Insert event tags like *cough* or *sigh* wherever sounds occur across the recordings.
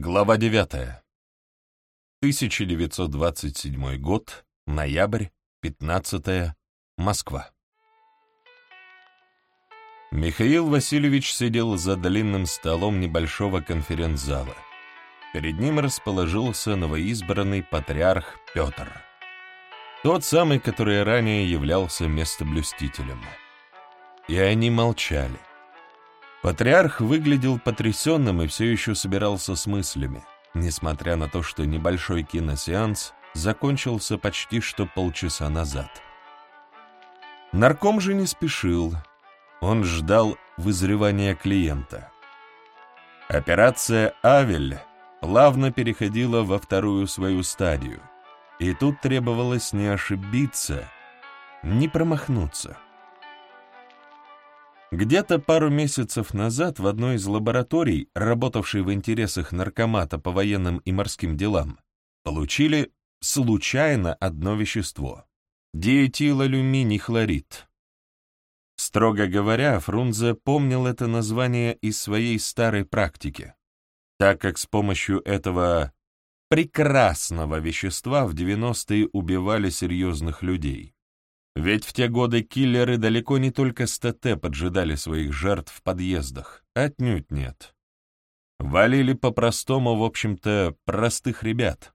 Глава 9. 1927 год, ноябрь, 15 Москва. Михаил Васильевич сидел за длинным столом небольшого конференц-зала. Перед ним расположился новоизбранный патриарх Петр. Тот самый, который ранее являлся местоблюстителем. И они молчали. Патриарх выглядел потрясенным и все еще собирался с мыслями, несмотря на то, что небольшой киносеанс закончился почти что полчаса назад. Нарком же не спешил, он ждал вызревания клиента. Операция «Авель» плавно переходила во вторую свою стадию, и тут требовалось не ошибиться, не промахнуться. Где-то пару месяцев назад в одной из лабораторий, работавшей в интересах наркомата по военным и морским делам, получили случайно одно вещество — диэтилалюминий хлорид. Строго говоря, Фрунзе помнил это название из своей старой практики, так как с помощью этого прекрасного вещества в 90-е убивали серьезных людей. Ведь в те годы киллеры далеко не только с поджидали своих жертв в подъездах, отнюдь нет. Валили по-простому, в общем-то, простых ребят,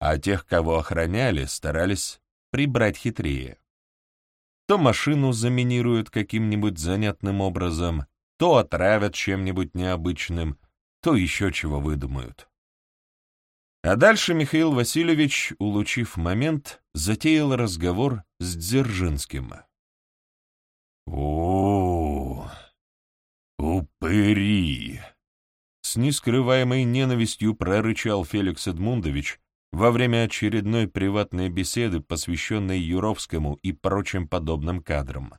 а тех, кого охраняли, старались прибрать хитрее. То машину заминируют каким-нибудь занятным образом, то отравят чем-нибудь необычным, то еще чего выдумают. А дальше Михаил Васильевич, улучив момент, затеял разговор с Дзержинским. «О, упыри!» С нескрываемой ненавистью прорычал Феликс Эдмундович во время очередной приватной беседы, посвященной Юровскому и прочим подобным кадрам.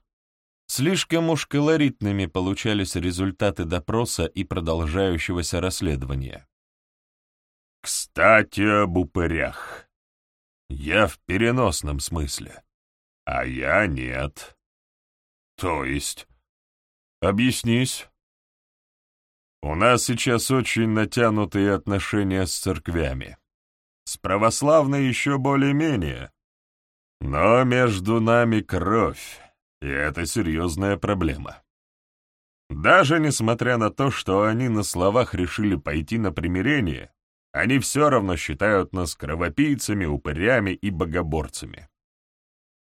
Слишком уж колоритными получались результаты допроса и продолжающегося расследования. Кстати, об упырях. Я в переносном смысле, а я нет. То есть? Объяснись. У нас сейчас очень натянутые отношения с церквями. С православной еще более-менее. Но между нами кровь, и это серьезная проблема. Даже несмотря на то, что они на словах решили пойти на примирение, они все равно считают нас кровопийцами, упырями и богоборцами.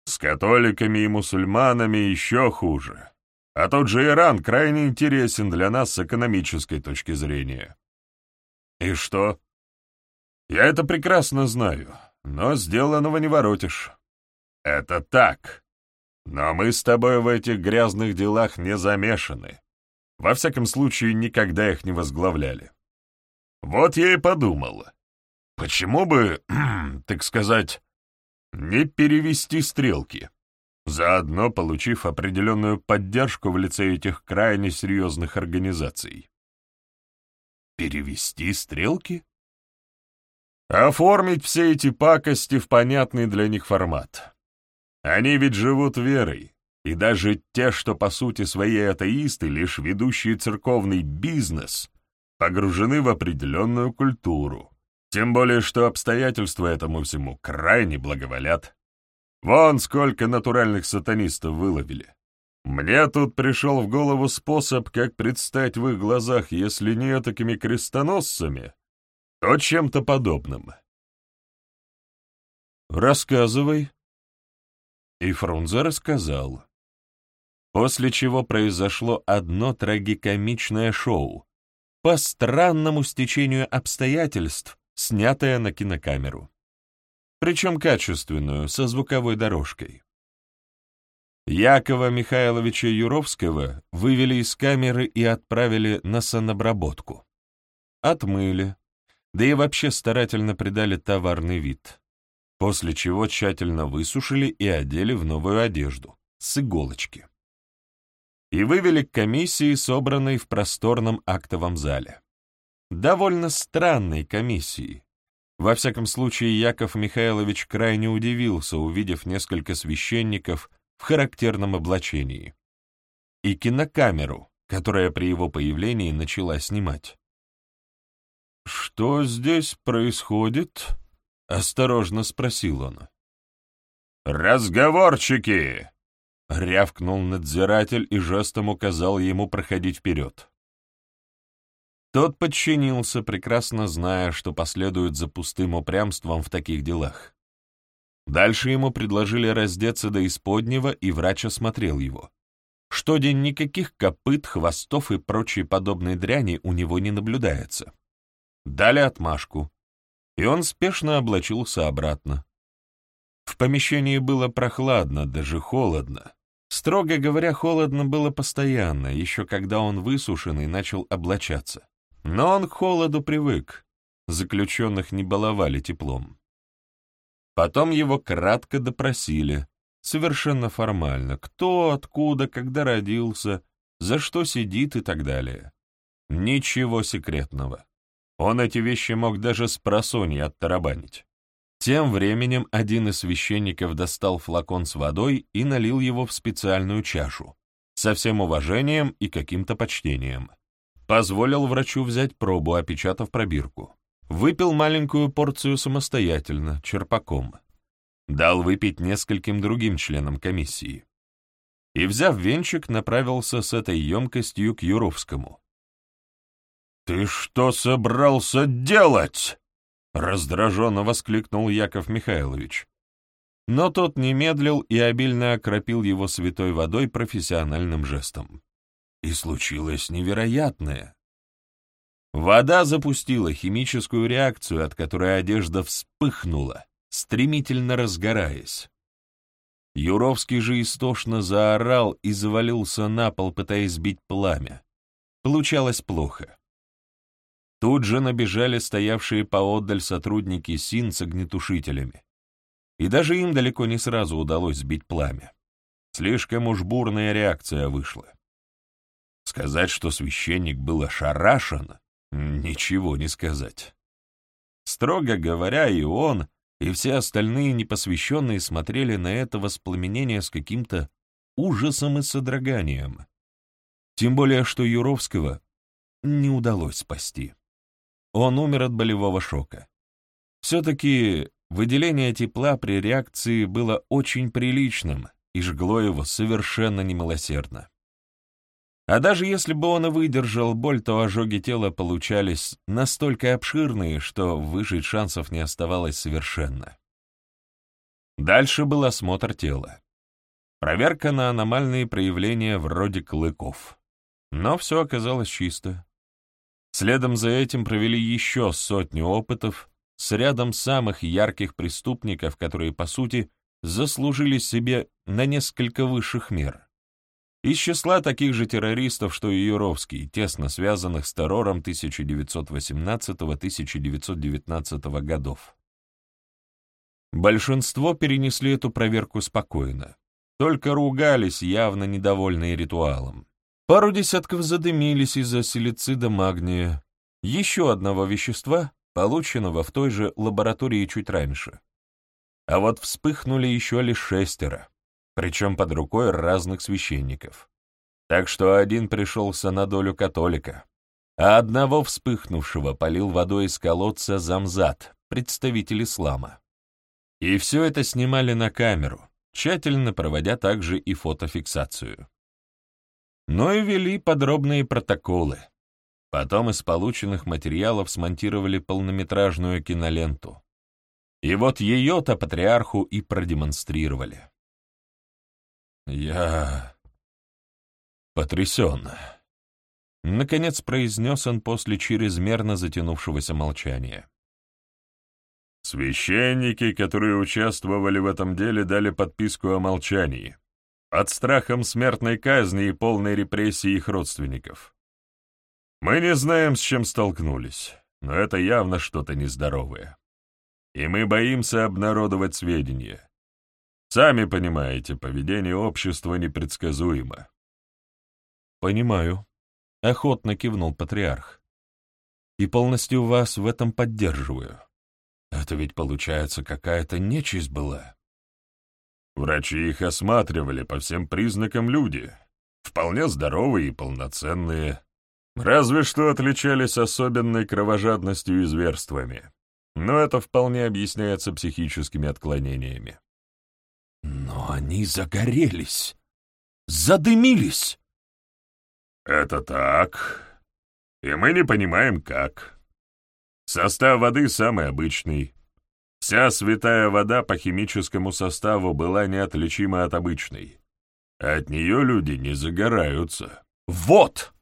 С католиками и мусульманами еще хуже. А тот же Иран крайне интересен для нас с экономической точки зрения. И что? Я это прекрасно знаю, но сделанного не воротишь. Это так. Но мы с тобой в этих грязных делах не замешаны. Во всяком случае, никогда их не возглавляли. Вот я и подумал, почему бы, *clears throat* так сказать, не перевести стрелки, заодно получив определенную поддержку в лице этих крайне серьезных организаций. Перевести стрелки? Оформить все эти пакости в понятный для них формат. Они ведь живут верой, и даже те, что по сути свои атеисты, лишь ведущие церковный бизнес, погружены в определенную культуру, тем более что обстоятельства этому всему крайне благоволят. Вон сколько натуральных сатанистов выловили. Мне тут пришел в голову способ, как предстать в их глазах, если не такими крестоносцами, то чем-то подобным. «Рассказывай». И Фрунзе рассказал. После чего произошло одно трагикомичное шоу, по странному стечению обстоятельств, снятая на кинокамеру. Причем качественную, со звуковой дорожкой. Якова Михайловича Юровского вывели из камеры и отправили на санобработку. Отмыли, да и вообще старательно придали товарный вид, после чего тщательно высушили и одели в новую одежду, с иголочки и вывели к комиссии, собранной в просторном актовом зале. Довольно странной комиссии. Во всяком случае, Яков Михайлович крайне удивился, увидев несколько священников в характерном облачении. И кинокамеру, которая при его появлении начала снимать. что здесь происходит?» — осторожно спросил он. «Разговорчики!» — рявкнул надзиратель и жестом указал ему проходить вперед. Тот подчинился, прекрасно зная, что последует за пустым упрямством в таких делах. Дальше ему предложили раздеться до исподнего, и врач осмотрел его. Что день никаких копыт, хвостов и прочей подобной дряни у него не наблюдается. Дали отмашку, и он спешно облачился обратно. В помещении было прохладно, даже холодно. Строго говоря, холодно было постоянно, еще когда он высушенный начал облачаться. Но он к холоду привык, заключенных не баловали теплом. Потом его кратко допросили, совершенно формально, кто, откуда, когда родился, за что сидит и так далее. Ничего секретного. Он эти вещи мог даже с просонья оттарабанить. Тем временем один из священников достал флакон с водой и налил его в специальную чашу, со всем уважением и каким-то почтением. Позволил врачу взять пробу, опечатав пробирку. Выпил маленькую порцию самостоятельно, черпаком. Дал выпить нескольким другим членам комиссии. И, взяв венчик, направился с этой емкостью к Юровскому. «Ты что собрался делать?» — раздраженно воскликнул Яков Михайлович. Но тот не медлил и обильно окропил его святой водой профессиональным жестом. И случилось невероятное. Вода запустила химическую реакцию, от которой одежда вспыхнула, стремительно разгораясь. Юровский же истошно заорал и завалился на пол, пытаясь сбить пламя. Получалось плохо. Тут же набежали стоявшие поодаль сотрудники СИН с огнетушителями. И даже им далеко не сразу удалось сбить пламя. Слишком уж бурная реакция вышла. Сказать, что священник был ошарашен, ничего не сказать. Строго говоря, и он, и все остальные непосвященные смотрели на это воспламенение с каким-то ужасом и содроганием. Тем более, что Юровского не удалось спасти. Он умер от болевого шока. Все-таки выделение тепла при реакции было очень приличным, и жгло его совершенно немилосердно. А даже если бы он и выдержал боль, то ожоги тела получались настолько обширные, что выжить шансов не оставалось совершенно. Дальше был осмотр тела. Проверка на аномальные проявления вроде клыков. Но все оказалось чисто. Следом за этим провели еще сотню опытов с рядом самых ярких преступников, которые, по сути, заслужили себе на несколько высших мер. Из числа таких же террористов, что и Юровский, тесно связанных с террором 1918-1919 годов. Большинство перенесли эту проверку спокойно, только ругались, явно недовольные ритуалом. Пару десятков задымились из-за силицида магния, еще одного вещества, полученного в той же лаборатории чуть раньше. А вот вспыхнули еще лишь шестеро причем под рукой разных священников. Так что один пришелся на долю католика, а одного вспыхнувшего полил водой из колодца замзад, представитель ислама. И все это снимали на камеру, тщательно проводя также и фотофиксацию. Но и вели подробные протоколы. Потом из полученных материалов смонтировали полнометражную киноленту. И вот ее-то патриарху и продемонстрировали. «Я потрясен», — наконец произнес он после чрезмерно затянувшегося молчания. «Священники, которые участвовали в этом деле, дали подписку о молчании, под страхом смертной казни и полной репрессии их родственников. Мы не знаем, с чем столкнулись, но это явно что-то нездоровое. И мы боимся обнародовать сведения» Сами понимаете, поведение общества непредсказуемо. Понимаю, — охотно кивнул патриарх. И полностью вас в этом поддерживаю. Это ведь, получается, какая-то нечисть была. Врачи их осматривали по всем признакам люди, вполне здоровые и полноценные. Разве что отличались особенной кровожадностью и зверствами. Но это вполне объясняется психическими отклонениями. Но они загорелись, задымились. Это так. И мы не понимаем, как. Состав воды самый обычный. Вся святая вода по химическому составу была неотличима от обычной. От нее люди не загораются. Вот!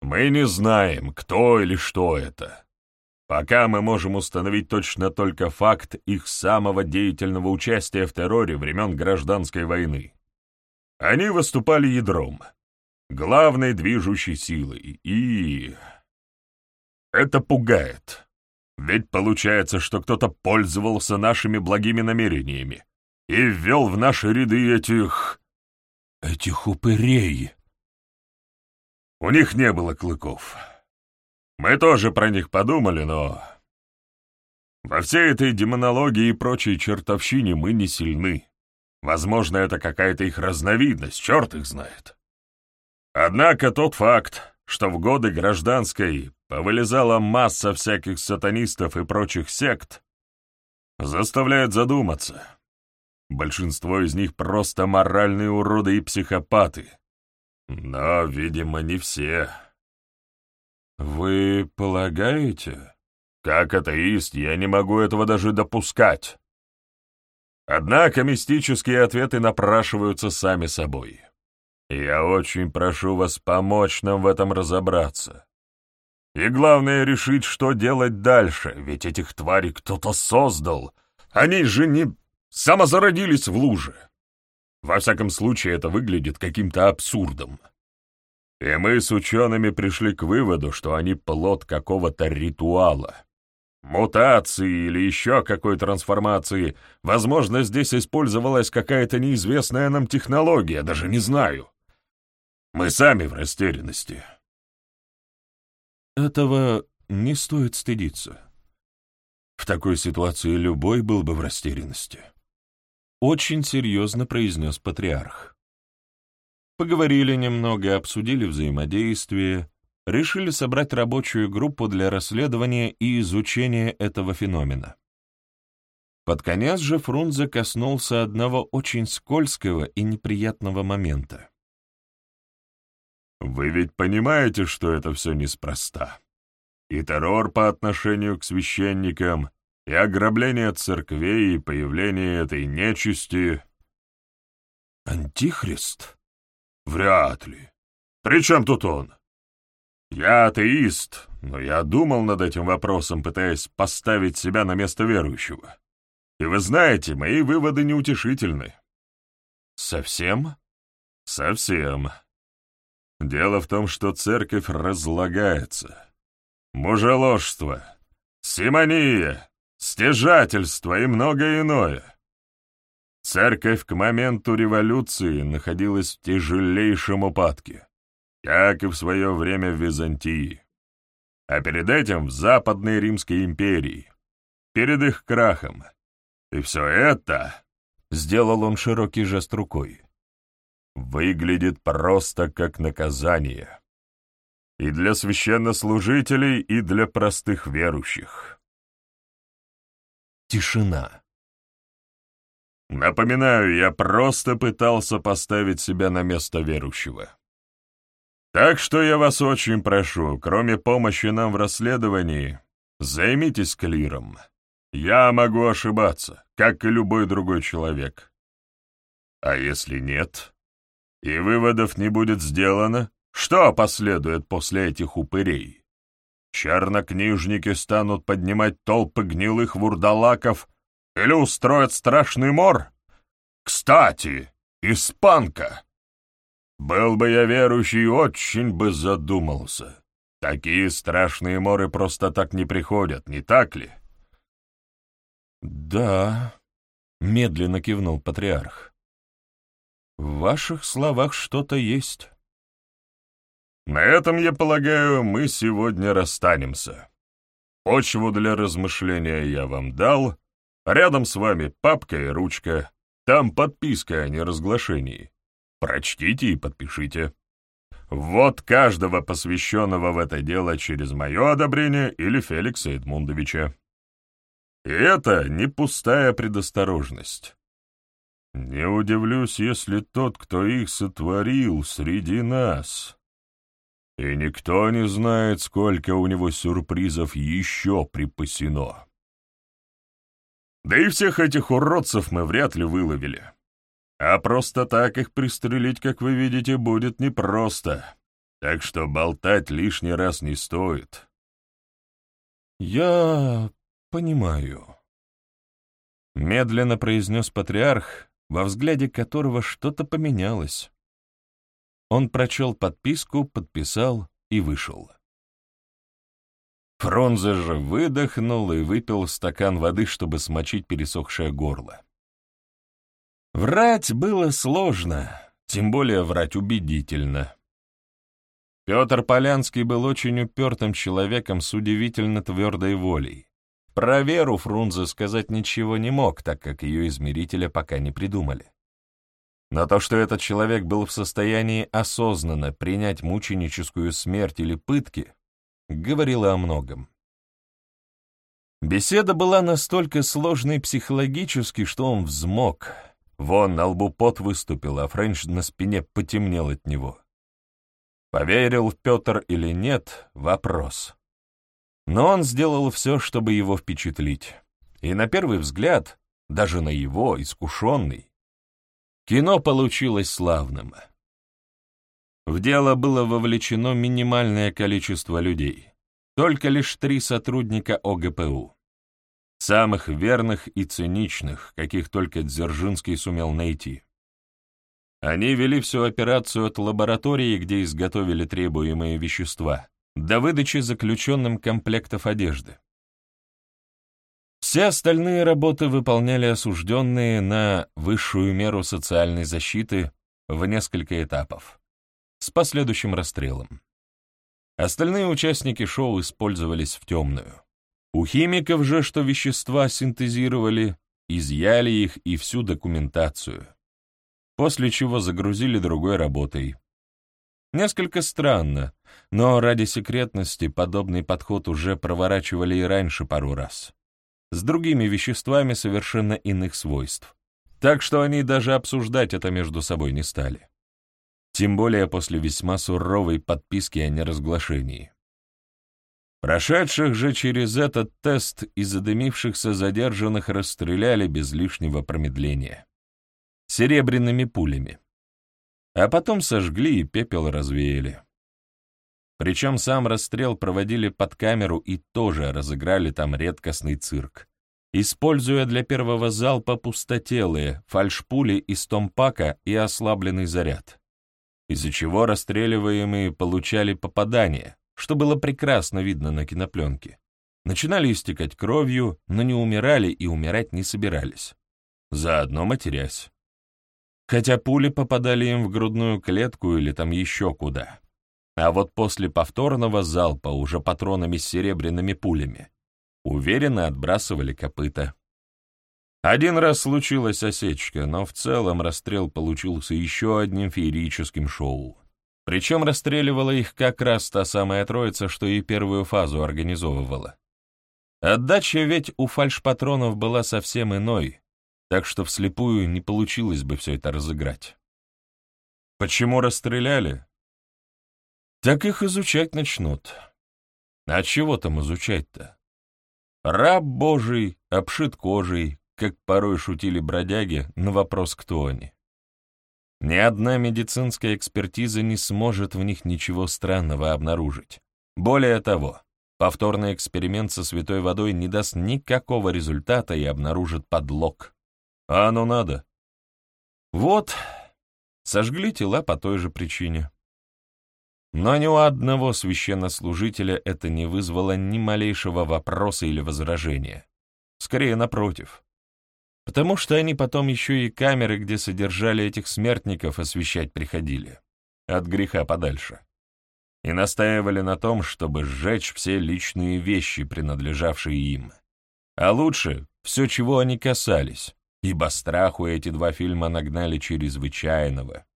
Мы не знаем, кто или что это. Пока мы можем установить точно только факт их самого деятельного участия в терроре времен Гражданской войны. Они выступали ядром, главной движущей силой, и... Это пугает. Ведь получается, что кто-то пользовался нашими благими намерениями и ввел в наши ряды этих... этих упырей. У них не было клыков. Мы тоже про них подумали, но... Во всей этой демонологии и прочей чертовщине мы не сильны. Возможно, это какая-то их разновидность, черт их знает. Однако тот факт, что в годы гражданской повылезала масса всяких сатанистов и прочих сект, заставляет задуматься. Большинство из них просто моральные уроды и психопаты. Но, видимо, не все. «Вы полагаете?» «Как атеист я не могу этого даже допускать. Однако мистические ответы напрашиваются сами собой. Я очень прошу вас помочь нам в этом разобраться. И главное решить, что делать дальше, ведь этих тварей кто-то создал. Они же не самозародились в луже. Во всяком случае, это выглядит каким-то абсурдом. И мы с учеными пришли к выводу, что они плод какого-то ритуала. Мутации или еще какой трансформации. Возможно, здесь использовалась какая-то неизвестная нам технология, даже не знаю. Мы сами в растерянности. Этого не стоит стыдиться. В такой ситуации любой был бы в растерянности. Очень серьезно произнес патриарх. Поговорили немного, обсудили взаимодействие, решили собрать рабочую группу для расследования и изучения этого феномена. Под конец же Фрунзе коснулся одного очень скользкого и неприятного момента. «Вы ведь понимаете, что это все неспроста. И террор по отношению к священникам, и ограбление церквей, и появление этой нечисти...» «Антихрист?» Вряд ли. При чем тут он? Я атеист, но я думал над этим вопросом, пытаясь поставить себя на место верующего. И вы знаете, мои выводы неутешительны. Совсем? Совсем. Дело в том, что церковь разлагается. Мужеложство, симония, стяжательство и многое иное. Церковь к моменту революции находилась в тяжелейшем упадке, как и в свое время в Византии, а перед этим в Западной Римской империи, перед их крахом. И все это, — сделал он широкий жест рукой, — выглядит просто как наказание. И для священнослужителей, и для простых верующих. Тишина. Напоминаю, я просто пытался поставить себя на место верующего. Так что я вас очень прошу, кроме помощи нам в расследовании, займитесь клиром. Я могу ошибаться, как и любой другой человек. А если нет, и выводов не будет сделано, что последует после этих упырей? Чернокнижники станут поднимать толпы гнилых вурдалаков или устроят страшный мор? Кстати, испанка. Был бы я верующий, очень бы задумался. Такие страшные моры просто так не приходят, не так ли? Да, медленно кивнул патриарх. В ваших словах что-то есть. На этом, я полагаю, мы сегодня расстанемся. Почву для размышления я вам дал, Рядом с вами папка и ручка. Там подписка о неразглашении. Прочтите и подпишите. Вот каждого посвященного в это дело через мое одобрение или Феликса Эдмундовича. И это не пустая предосторожность. Не удивлюсь, если тот, кто их сотворил, среди нас. И никто не знает, сколько у него сюрпризов еще припасено. Да и всех этих уродцев мы вряд ли выловили. А просто так их пристрелить, как вы видите, будет непросто. Так что болтать лишний раз не стоит. «Я понимаю», — медленно произнес патриарх, во взгляде которого что-то поменялось. Он прочел подписку, подписал и вышел. Фронзе же выдохнул и выпил стакан воды, чтобы смочить пересохшее горло. Врать было сложно, тем более врать убедительно. Петр Полянский был очень упертым человеком с удивительно твердой волей. Про веру Фрунзе сказать ничего не мог, так как ее измерителя пока не придумали. Но то, что этот человек был в состоянии осознанно принять мученическую смерть или пытки, говорило о многом. Беседа была настолько сложной психологически, что он взмок. Вон на лбу пот выступил, а Френч на спине потемнел от него. Поверил Петр или нет — вопрос. Но он сделал все, чтобы его впечатлить. И на первый взгляд, даже на его, искушенный, кино получилось славным. В дело было вовлечено минимальное количество людей, только лишь три сотрудника ОГПУ. Самых верных и циничных, каких только Дзержинский сумел найти. Они вели всю операцию от лаборатории, где изготовили требуемые вещества, до выдачи заключенным комплектов одежды. Все остальные работы выполняли осужденные на высшую меру социальной защиты в несколько этапов, с последующим расстрелом. Остальные участники шоу использовались в темную. У химиков же, что вещества синтезировали, изъяли их и всю документацию, после чего загрузили другой работой, Несколько странно, но ради секретности подобный подход уже проворачивали и раньше пару раз. С другими веществами совершенно иных свойств. Так что они даже обсуждать это между собой не стали. Тем более после весьма суровой подписки о неразглашении. Прошедших же через этот тест и задымившихся задержанных расстреляли без лишнего промедления. Серебряными пулями а потом сожгли и пепел развеяли. Причем сам расстрел проводили под камеру и тоже разыграли там редкостный цирк, используя для первого залпа пустотелые, фальшпули из томпака и ослабленный заряд, из-за чего расстреливаемые получали попадание, что было прекрасно видно на кинопленке. Начинали истекать кровью, но не умирали и умирать не собирались, заодно матерясь хотя пули попадали им в грудную клетку или там еще куда. А вот после повторного залпа уже патронами с серебряными пулями уверенно отбрасывали копыта. Один раз случилась осечка, но в целом расстрел получился еще одним феерическим шоу. Причем расстреливала их как раз та самая троица, что и первую фазу организовывала. Отдача ведь у фальшпатронов была совсем иной, так что вслепую не получилось бы все это разыграть. Почему расстреляли? Так их изучать начнут. А чего там изучать-то? Раб Божий, обшит кожей, как порой шутили бродяги, на вопрос, кто они. Ни одна медицинская экспертиза не сможет в них ничего странного обнаружить. Более того, повторный эксперимент со святой водой не даст никакого результата и обнаружит подлог. А оно надо. Вот, сожгли тела по той же причине. Но ни у одного священнослужителя это не вызвало ни малейшего вопроса или возражения. Скорее, напротив. Потому что они потом еще и камеры, где содержали этих смертников, освещать приходили. От греха подальше. И настаивали на том, чтобы сжечь все личные вещи, принадлежавшие им. А лучше все, чего они касались ибо страху эти два фильма нагнали чрезвычайного.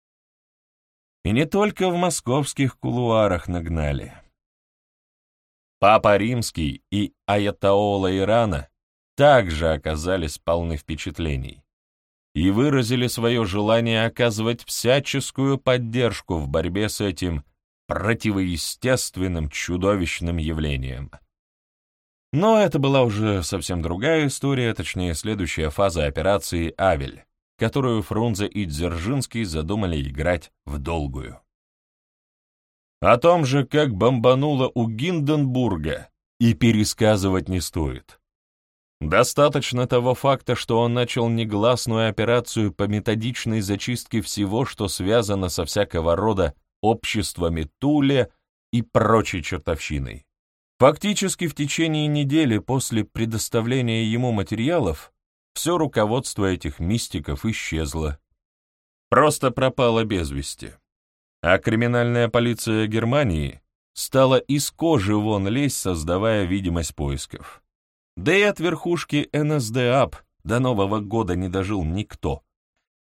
И не только в московских кулуарах нагнали. Папа Римский и Аятаола Ирана также оказались полны впечатлений и выразили свое желание оказывать всяческую поддержку в борьбе с этим противоестественным чудовищным явлением. Но это была уже совсем другая история, точнее, следующая фаза операции «Авель», которую Фрунзе и Дзержинский задумали играть в долгую. О том же, как бомбануло у Гинденбурга, и пересказывать не стоит. Достаточно того факта, что он начал негласную операцию по методичной зачистке всего, что связано со всякого рода обществами Туле и прочей чертовщиной. Фактически в течение недели после предоставления ему материалов все руководство этих мистиков исчезло. Просто пропало без вести. А криминальная полиция Германии стала из кожи вон лезть, создавая видимость поисков. Да и от верхушки НСДАП до Нового года не дожил никто,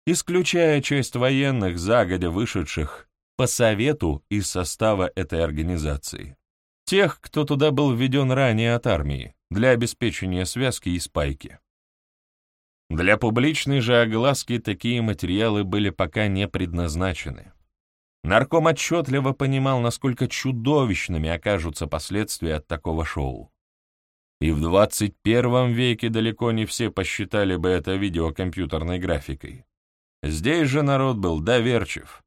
исключая часть военных, загодя вышедших по совету из состава этой организации. Тех, кто туда был введен ранее от армии, для обеспечения связки и спайки. Для публичной же огласки такие материалы были пока не предназначены. Нарком отчетливо понимал, насколько чудовищными окажутся последствия от такого шоу. И в 21 веке далеко не все посчитали бы это видеокомпьютерной графикой. Здесь же народ был доверчив.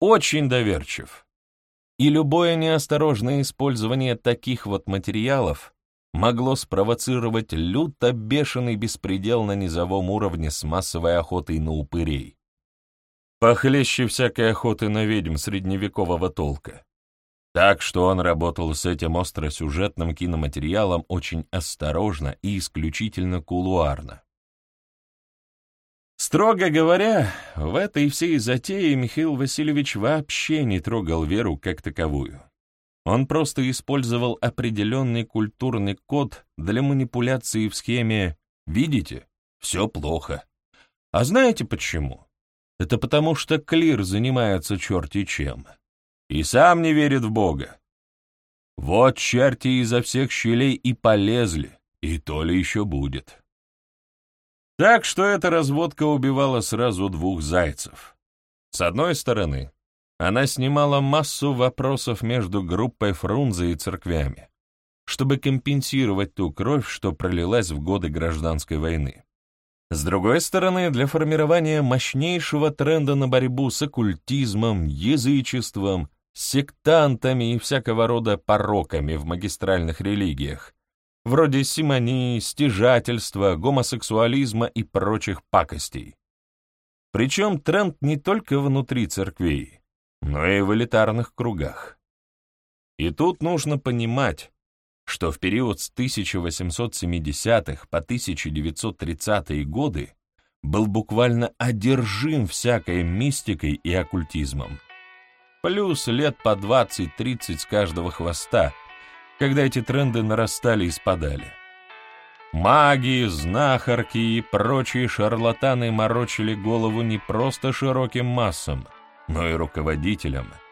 Очень доверчив. И любое неосторожное использование таких вот материалов могло спровоцировать люто бешеный беспредел на низовом уровне с массовой охотой на упырей. Похлеще всякой охоты на ведьм средневекового толка. Так что он работал с этим остросюжетным киноматериалом очень осторожно и исключительно кулуарно. Строго говоря, в этой всей затее Михаил Васильевич вообще не трогал веру как таковую. Он просто использовал определенный культурный код для манипуляции в схеме «Видите? Все плохо». А знаете почему? Это потому, что Клир занимается черти чем. И сам не верит в Бога. Вот черти изо всех щелей и полезли, и то ли еще будет. Так что эта разводка убивала сразу двух зайцев. С одной стороны, она снимала массу вопросов между группой Фрунзе и церквями, чтобы компенсировать ту кровь, что пролилась в годы гражданской войны. С другой стороны, для формирования мощнейшего тренда на борьбу с оккультизмом, язычеством, сектантами и всякого рода пороками в магистральных религиях, вроде симонии, стяжательства, гомосексуализма и прочих пакостей. Причем тренд не только внутри церквей, но и в элитарных кругах. И тут нужно понимать, что в период с 1870-х по 1930-е годы был буквально одержим всякой мистикой и оккультизмом. Плюс лет по 20-30 с каждого хвоста, когда эти тренды нарастали и спадали. Маги, знахарки и прочие шарлатаны морочили голову не просто широким массам, но и руководителям –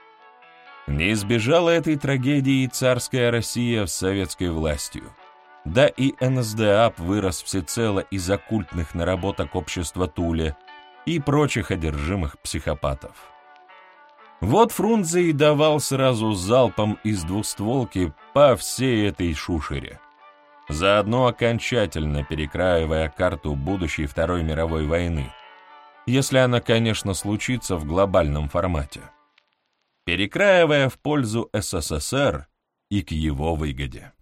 не избежала этой трагедии и царская Россия с советской властью. Да и НСДАП вырос всецело из оккультных наработок общества Туле и прочих одержимых психопатов. Вот Фрунзе и давал сразу залпом из двухстволки по всей этой шушере, заодно окончательно перекраивая карту будущей Второй мировой войны, если она, конечно, случится в глобальном формате перекраивая в пользу СССР и к его выгоде.